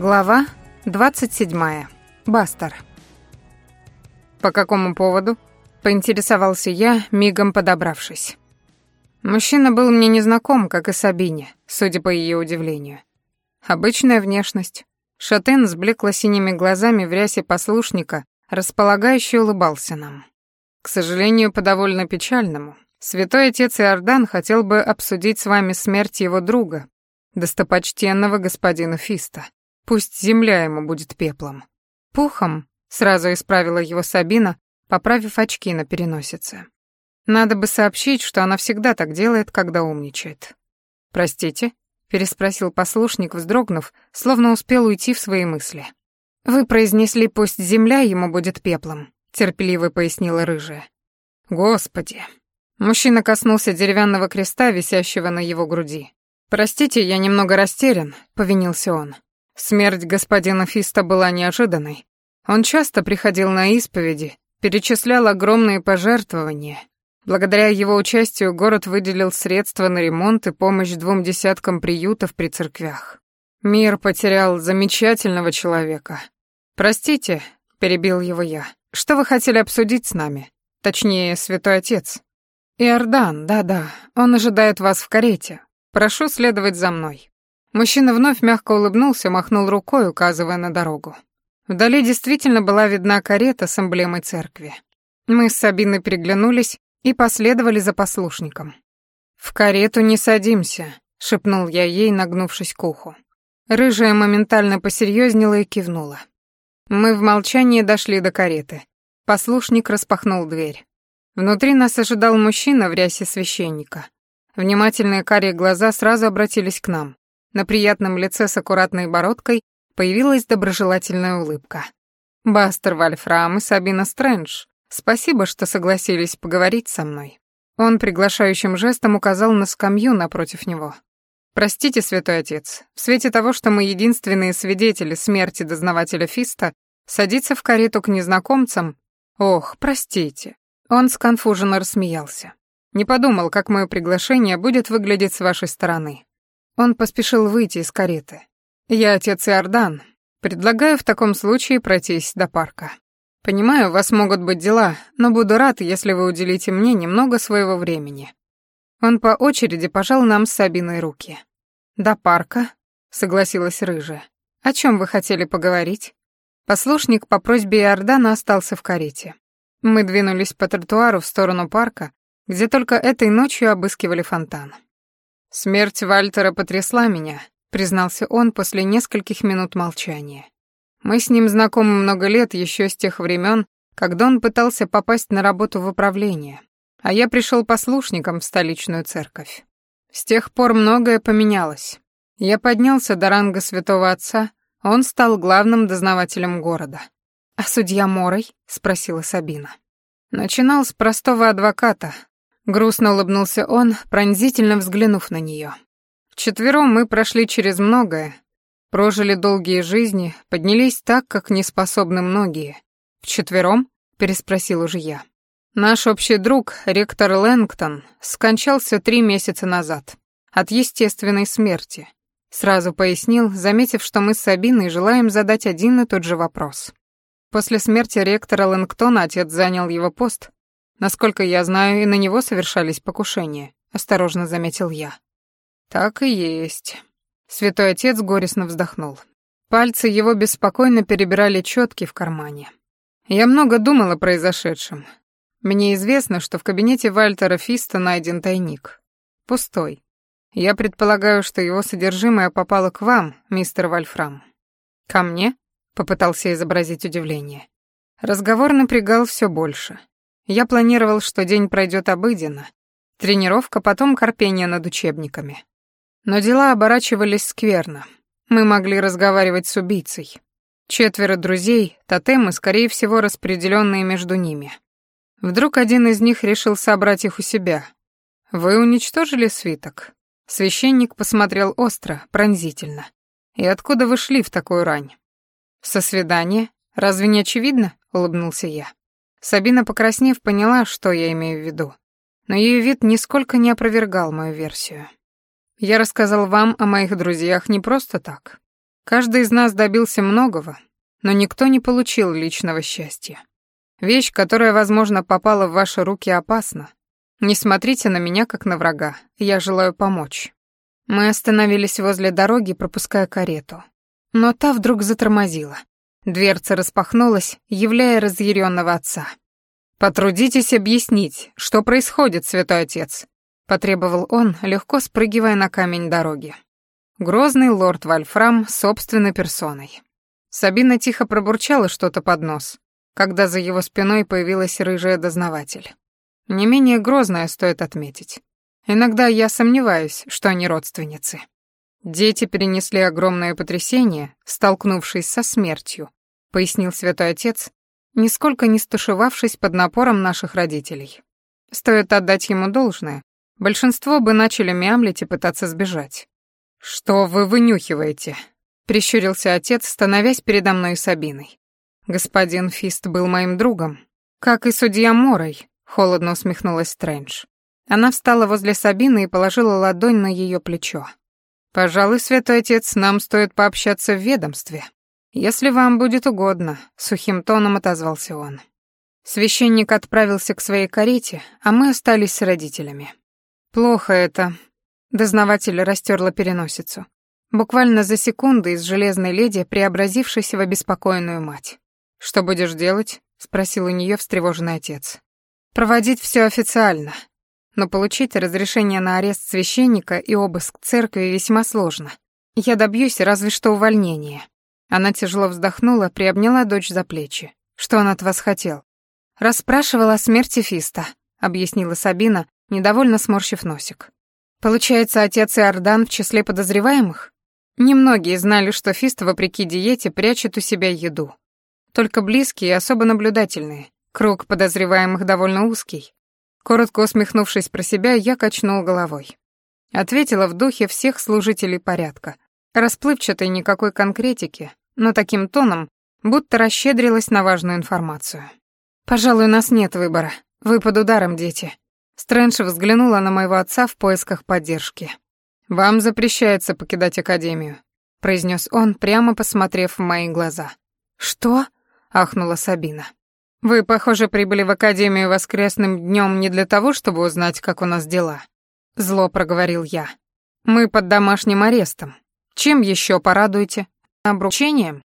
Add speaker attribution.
Speaker 1: Глава 27. Бастер. «По какому поводу?» — поинтересовался я, мигом подобравшись. Мужчина был мне незнаком, как и Сабине, судя по ее удивлению. Обычная внешность. Шатен с блекло-синими глазами в рясе послушника, располагающе улыбался нам. К сожалению, по довольно печальному. Святой отец Иордан хотел бы обсудить с вами смерть его друга, достопочтенного господина Фиста. Пусть земля ему будет пеплом. Пухом, сразу исправила его Сабина, поправив очки на переносице. Надо бы сообщить, что она всегда так делает, когда умничает. Простите, переспросил послушник, вздрогнув, словно успел уйти в свои мысли. Вы произнесли, пусть земля ему будет пеплом, терпеливо пояснила рыжая. Господи. Мужчина коснулся деревянного креста, висящего на его груди. Простите, я немного растерян, повинился он. Смерть господина Фиста была неожиданной. Он часто приходил на исповеди, перечислял огромные пожертвования. Благодаря его участию город выделил средства на ремонт и помощь двум десяткам приютов при церквях. Мир потерял замечательного человека. «Простите», — перебил его я, — «что вы хотели обсудить с нами? Точнее, святой отец». «Иордан, да-да, он ожидает вас в карете. Прошу следовать за мной». Мужчина вновь мягко улыбнулся, махнул рукой, указывая на дорогу. Вдали действительно была видна карета с эмблемой церкви. Мы с Сабиной переглянулись и последовали за послушником. «В карету не садимся», — шепнул я ей, нагнувшись к уху. Рыжая моментально посерьезнела и кивнула. Мы в молчании дошли до кареты. Послушник распахнул дверь. Внутри нас ожидал мужчина в рясе священника. Внимательные карие глаза сразу обратились к нам. На приятном лице с аккуратной бородкой появилась доброжелательная улыбка. «Бастер Вальфрам и Сабина Стрэндж, спасибо, что согласились поговорить со мной». Он приглашающим жестом указал на скамью напротив него. «Простите, святой отец, в свете того, что мы единственные свидетели смерти дознавателя Фиста, садиться в карету к незнакомцам... Ох, простите». Он сконфуженно рассмеялся. «Не подумал, как мое приглашение будет выглядеть с вашей стороны. Он поспешил выйти из кареты. «Я отец Иордан. Предлагаю в таком случае пройтись до парка. Понимаю, у вас могут быть дела, но буду рад, если вы уделите мне немного своего времени». Он по очереди пожал нам с Сабиной руки. «До парка?» — согласилась Рыжая. «О чем вы хотели поговорить?» Послушник по просьбе Иордана остался в карете. Мы двинулись по тротуару в сторону парка, где только этой ночью обыскивали фонтан. «Смерть Вальтера потрясла меня», — признался он после нескольких минут молчания. «Мы с ним знакомы много лет, еще с тех времен, когда он пытался попасть на работу в управление, а я пришел послушником в столичную церковь. С тех пор многое поменялось. Я поднялся до ранга святого отца, он стал главным дознавателем города. «А судья Морой?» — спросила Сабина. Начинал с простого адвоката, Грустно улыбнулся он, пронзительно взглянув на нее. Вчетвером мы прошли через многое, прожили долгие жизни, поднялись так, как не способны многие. Вчетвером? переспросил уже я. Наш общий друг, ректор Лэнгтон, скончался три месяца назад от естественной смерти. Сразу пояснил, заметив, что мы с Сабиной желаем задать один и тот же вопрос. После смерти ректора Лэнгтона отец занял его пост, Насколько я знаю, и на него совершались покушения, осторожно заметил я. Так и есть. Святой отец горестно вздохнул. Пальцы его беспокойно перебирали четки в кармане. Я много думал о произошедшем. Мне известно, что в кабинете Вальтера Фиста найден тайник. Пустой. Я предполагаю, что его содержимое попало к вам, мистер Вальфрам. Ко мне? Попытался изобразить удивление. Разговор напрягал все больше. Я планировал, что день пройдет обыденно. Тренировка, потом корпение над учебниками. Но дела оборачивались скверно. Мы могли разговаривать с убийцей. Четверо друзей, тотемы, скорее всего, распределенные между ними. Вдруг один из них решил собрать их у себя. «Вы уничтожили свиток?» Священник посмотрел остро, пронзительно. «И откуда вы шли в такую рань?» «Со свидания? Разве не очевидно?» — улыбнулся я. Сабина, покраснев, поняла, что я имею в виду. Но ее вид нисколько не опровергал мою версию. Я рассказал вам о моих друзьях не просто так. Каждый из нас добился многого, но никто не получил личного счастья. Вещь, которая, возможно, попала в ваши руки, опасна. Не смотрите на меня, как на врага. Я желаю помочь. Мы остановились возле дороги, пропуская карету. Но та вдруг затормозила. Дверца распахнулась, являя разъяренного отца. «Потрудитесь объяснить, что происходит, святой отец», — потребовал он, легко спрыгивая на камень дороги. Грозный лорд Вольфрам собственной персоной. Сабина тихо пробурчала что-то под нос, когда за его спиной появилась рыжая дознаватель. Не менее грозная, стоит отметить. Иногда я сомневаюсь, что они родственницы. Дети перенесли огромное потрясение, столкнувшись со смертью, пояснил святой отец, нисколько не стушевавшись под напором наших родителей. Стоит отдать ему должное, большинство бы начали мямлить и пытаться сбежать. «Что вы вынюхиваете?» — прищурился отец, становясь передо мной Сабиной. Господин Фист был моим другом, как и судья Морой, холодно усмехнулась Стрэндж. Она встала возле Сабины и положила ладонь на ее плечо. Пожалуй, святой отец, нам стоит пообщаться в ведомстве. Если вам будет угодно, сухим тоном отозвался он. Священник отправился к своей карете, а мы остались с родителями. Плохо это. Дознаватель растерла переносицу. Буквально за секунды из железной леди, преобразившейся в обеспокоенную мать. «Что будешь делать?» — спросил у нее встревоженный отец. «Проводить все официально. Но получить разрешение на арест священника и обыск церкви весьма сложно. Я добьюсь разве что увольнения». Она тяжело вздохнула, приобняла дочь за плечи. «Что он от вас хотел?» «Расспрашивала о смерти Фиста», — объяснила Сабина, недовольно сморщив носик. «Получается, отец Иордан в числе подозреваемых?» Немногие знали, что Фист, вопреки диете, прячет у себя еду. Только близкие и особо наблюдательные. Круг подозреваемых довольно узкий. Коротко усмехнувшись про себя, я качнул головой. Ответила в духе всех служителей порядка. Расплывчатой никакой конкретики, но таким тоном, будто расщедрилась на важную информацию. «Пожалуй, у нас нет выбора. Вы под ударом, дети». Стрэндж взглянула на моего отца в поисках поддержки. «Вам запрещается покидать Академию», — произнес он, прямо посмотрев в мои глаза. «Что?» — ахнула Сабина. «Вы, похоже, прибыли в Академию воскресным днем не для того, чтобы узнать, как у нас дела», — зло проговорил я. «Мы под домашним арестом. Чем еще порадуете? Обручением?»